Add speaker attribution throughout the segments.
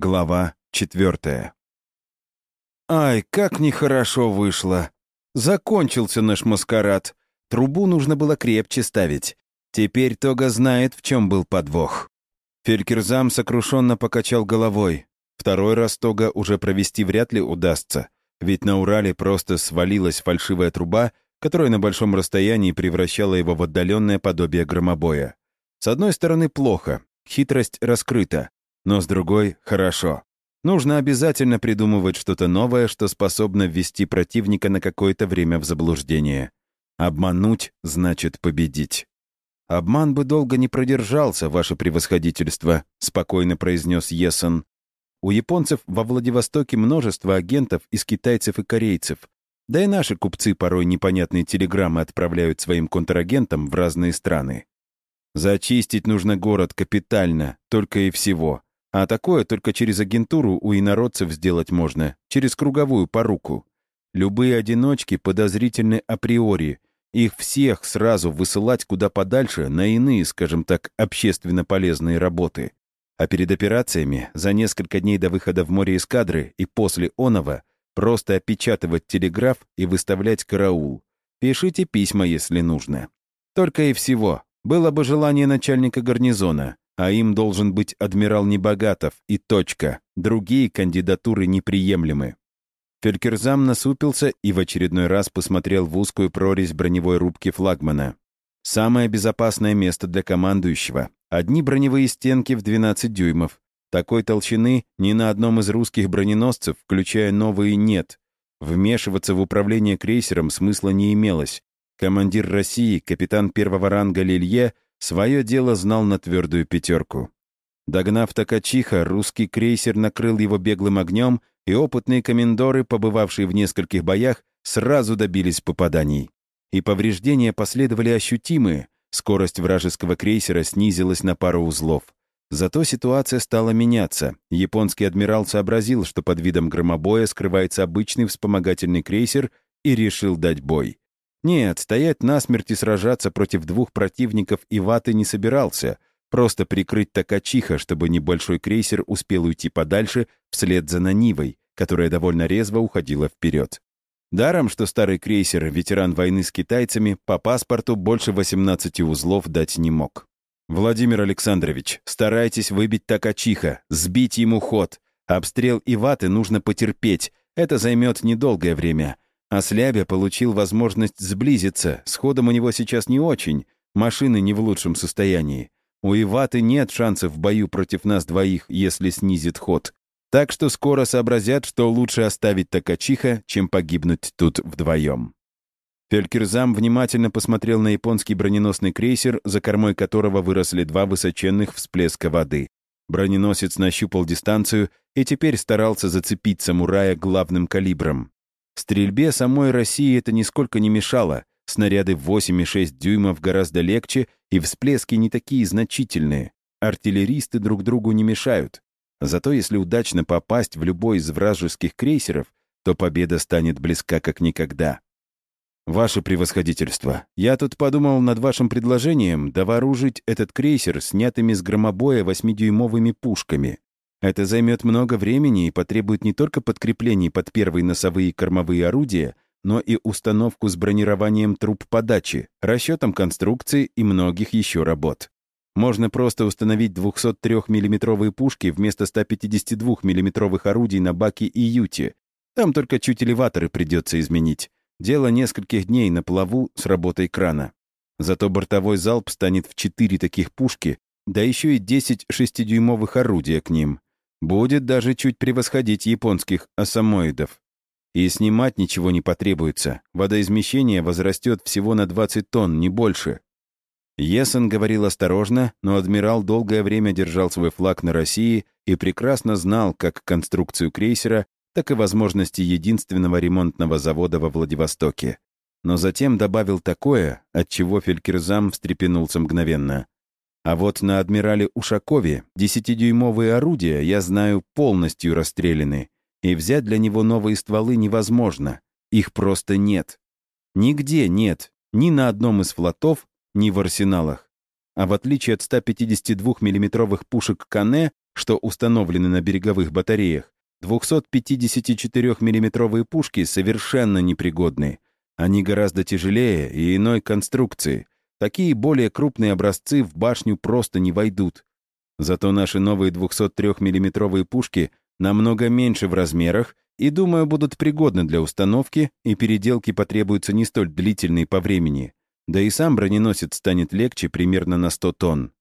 Speaker 1: Глава четвертая. Ай, как нехорошо вышло. Закончился наш маскарад. Трубу нужно было крепче ставить. Теперь Тога знает, в чем был подвох. Фелькерзам сокрушенно покачал головой. Второй раз Тога уже провести вряд ли удастся, ведь на Урале просто свалилась фальшивая труба, которая на большом расстоянии превращала его в отдаленное подобие громобоя. С одной стороны, плохо, хитрость раскрыта. Но с другой — хорошо. Нужно обязательно придумывать что-то новое, что способно ввести противника на какое-то время в заблуждение. Обмануть значит победить. «Обман бы долго не продержался, ваше превосходительство», — спокойно произнес Есон. «У японцев во Владивостоке множество агентов из китайцев и корейцев. Да и наши купцы порой непонятные телеграммы отправляют своим контрагентам в разные страны. Зачистить нужно город капитально, только и всего. А такое только через агентуру у инородцев сделать можно, через круговую поруку. Любые одиночки подозрительны априори. Их всех сразу высылать куда подальше на иные, скажем так, общественно полезные работы. А перед операциями, за несколько дней до выхода в море эскадры и после онова, просто опечатывать телеграф и выставлять караул. Пишите письма, если нужно. Только и всего. Было бы желание начальника гарнизона а им должен быть адмирал Небогатов и точка. Другие кандидатуры неприемлемы. Фелькерзам насупился и в очередной раз посмотрел в узкую прорезь броневой рубки флагмана. Самое безопасное место для командующего. Одни броневые стенки в 12 дюймов. Такой толщины ни на одном из русских броненосцев, включая новые, нет. Вмешиваться в управление крейсером смысла не имелось. Командир России, капитан первого ранга Лилье, Свое дело знал на твердую пятерку. Догнав Токачиха, русский крейсер накрыл его беглым огнем, и опытные комендоры, побывавшие в нескольких боях, сразу добились попаданий. И повреждения последовали ощутимые, скорость вражеского крейсера снизилась на пару узлов. Зато ситуация стала меняться. Японский адмирал сообразил, что под видом громобоя скрывается обычный вспомогательный крейсер, и решил дать бой. Нет, стоять насмерть и сражаться против двух противников Иваты не собирался, просто прикрыть Токачиха, чтобы небольшой крейсер успел уйти подальше вслед за Нанивой, которая довольно резво уходила вперед. Даром, что старый крейсер, ветеран войны с китайцами, по паспорту больше 18 узлов дать не мог. «Владимир Александрович, старайтесь выбить Токачиха, сбить ему ход. Обстрел Иваты нужно потерпеть, это займет недолгое время. А Слябя получил возможность сблизиться, с ходом у него сейчас не очень, машины не в лучшем состоянии. У Иваты нет шансов в бою против нас двоих, если снизит ход. Так что скоро сообразят, что лучше оставить Такачиха, чем погибнуть тут вдвоем. Фелькерзам внимательно посмотрел на японский броненосный крейсер, за кормой которого выросли два высоченных всплеска воды. Броненосец нащупал дистанцию и теперь старался зацепить самурая главным калибром. Стрельбе самой России это нисколько не мешало. Снаряды 8,6 дюймов гораздо легче, и всплески не такие значительные. Артиллеристы друг другу не мешают. Зато если удачно попасть в любой из вражеских крейсеров, то победа станет близка как никогда. «Ваше превосходительство, я тут подумал над вашим предложением довооружить этот крейсер снятыми с громобоя восьмидюймовыми пушками. Это займет много времени и потребует не только подкреплений под первые носовые и кормовые орудия, но и установку с бронированием труб подачи, расчетом конструкции и многих еще работ. Можно просто установить 203 миллиметровые пушки вместо 152 миллиметровых орудий на баке и юте. Там только чуть элеваторы придется изменить. Дело нескольких дней на плаву с работой крана. Зато бортовой залп станет в 4 таких пушки, да еще и 10 шестидюймовых орудия к ним. Будет даже чуть превосходить японских осамоидов. И снимать ничего не потребуется. Водоизмещение возрастет всего на 20 тонн, не больше. Есен говорил осторожно, но адмирал долгое время держал свой флаг на России и прекрасно знал как конструкцию крейсера, так и возможности единственного ремонтного завода во Владивостоке. Но затем добавил такое, от чего Фелькерзам встрепенулся мгновенно. А вот на адмирале Ушакове десятидюймовые орудия, я знаю, полностью расстреляны, и взять для него новые стволы невозможно. Их просто нет. Нигде нет, ни на одном из флотов, ни в арсеналах. А в отличие от 152 миллиметровых пушек Кане, что установлены на береговых батареях, 254 миллиметровые пушки совершенно непригодны. Они гораздо тяжелее и иной конструкции. Такие более крупные образцы в башню просто не войдут. Зато наши новые 203 миллиметровые пушки намного меньше в размерах и, думаю, будут пригодны для установки, и переделки потребуются не столь длительные по времени. Да и сам броненосец станет легче примерно на 100 тонн.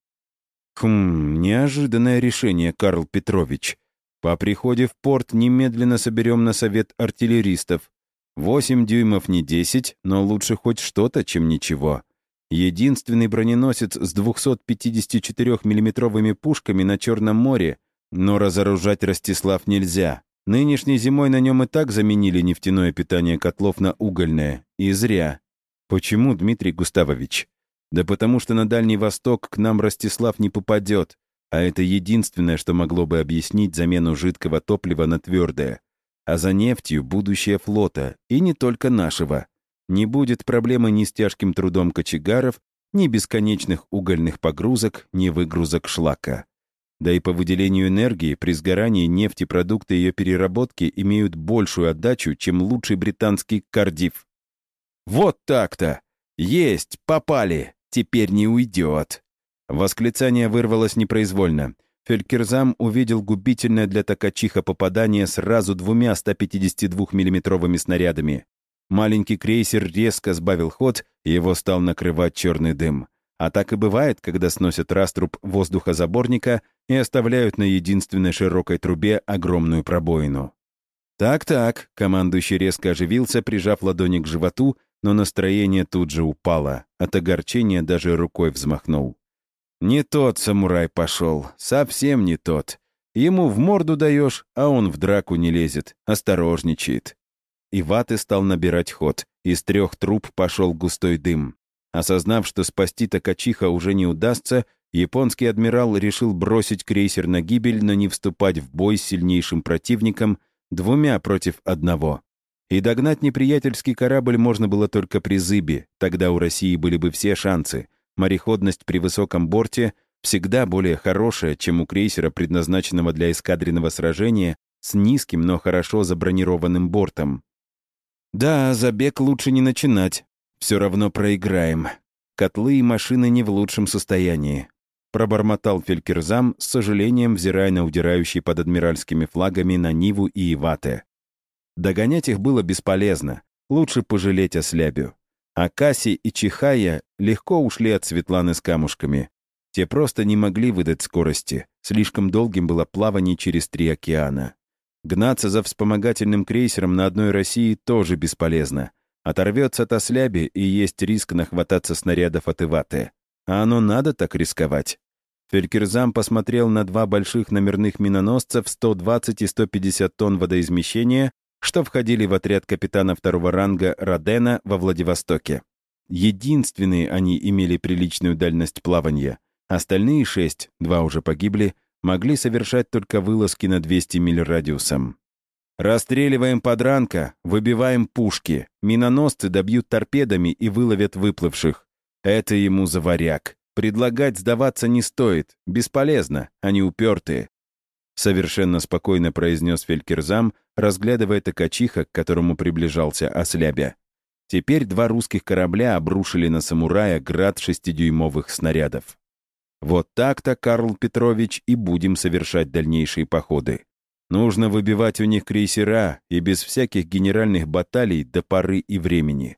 Speaker 1: Хм, неожиданное решение, Карл Петрович. По приходе в порт немедленно соберем на совет артиллеристов. 8 дюймов не 10, но лучше хоть что-то, чем ничего. Единственный броненосец с 254 миллиметровыми пушками на Черном море, но разоружать Ростислав нельзя. Нынешней зимой на нем и так заменили нефтяное питание котлов на угольное. И зря. Почему, Дмитрий Густавович? Да потому что на Дальний Восток к нам Ростислав не попадет, а это единственное, что могло бы объяснить замену жидкого топлива на твердое. А за нефтью будущее флота, и не только нашего. Не будет проблемы ни с тяжким трудом кочегаров, ни бесконечных угольных погрузок, ни выгрузок шлака. Да и по выделению энергии при сгорании нефти продукты ее переработки имеют большую отдачу, чем лучший британский кардив. «Вот так-то! Есть! Попали! Теперь не уйдет!» Восклицание вырвалось непроизвольно. Фелькерзам увидел губительное для Токачиха попадание сразу двумя 152 миллиметровыми снарядами. Маленький крейсер резко сбавил ход, и его стал накрывать черный дым. А так и бывает, когда сносят раструб воздухозаборника и оставляют на единственной широкой трубе огромную пробоину. «Так-так», — командующий резко оживился, прижав ладони к животу, но настроение тут же упало. От огорчения даже рукой взмахнул. «Не тот самурай пошел, совсем не тот. Ему в морду даешь, а он в драку не лезет, осторожничает». И ваты стал набирать ход. Из трех труб пошел густой дым. Осознав, что спасти Токачиха уже не удастся, японский адмирал решил бросить крейсер на гибель, но не вступать в бой с сильнейшим противником, двумя против одного. И догнать неприятельский корабль можно было только при зыбе, тогда у России были бы все шансы. Мореходность при высоком борте всегда более хорошая, чем у крейсера, предназначенного для эскадренного сражения, с низким, но хорошо забронированным бортом. Да, забег лучше не начинать, все равно проиграем. Котлы и машины не в лучшем состоянии. Пробормотал Фелькерзам, с сожалением взирая на удирающие под адмиральскими флагами на Ниву и Ивате. Догонять их было бесполезно. Лучше пожалеть о слябю. А Касси и Чихая легко ушли от Светланы с камушками. Те просто не могли выдать скорости. Слишком долгим было плавание через три океана. Гнаться за вспомогательным крейсером на одной России тоже бесполезно. Оторвется от осляби, и есть риск нахвататься снарядов от Иваты. А оно надо так рисковать? Фелькерзам посмотрел на два больших номерных миноносцев 120 и 150 тонн водоизмещения, что входили в отряд капитана второго ранга Родена во Владивостоке. Единственные они имели приличную дальность плавания. Остальные шесть, два уже погибли, могли совершать только вылазки на 200 миль радиусом. Расстреливаем подранка, выбиваем пушки. Миноносцы добьют торпедами и выловят выплывших. Это ему заваряк. Предлагать сдаваться не стоит. Бесполезно, они упертые. Совершенно спокойно произнес Фелькерзам, разглядывая токачиха, к которому приближался Ослябя. Теперь два русских корабля обрушили на самурая град шестидюймовых снарядов. Вот так-то, Карл Петрович, и будем совершать дальнейшие походы. Нужно выбивать у них крейсера и без всяких генеральных баталий до поры и времени.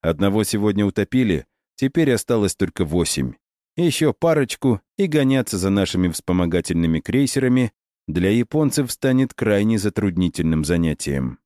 Speaker 1: Одного сегодня утопили, теперь осталось только восемь. Еще парочку и гоняться за нашими вспомогательными крейсерами для японцев станет крайне затруднительным занятием.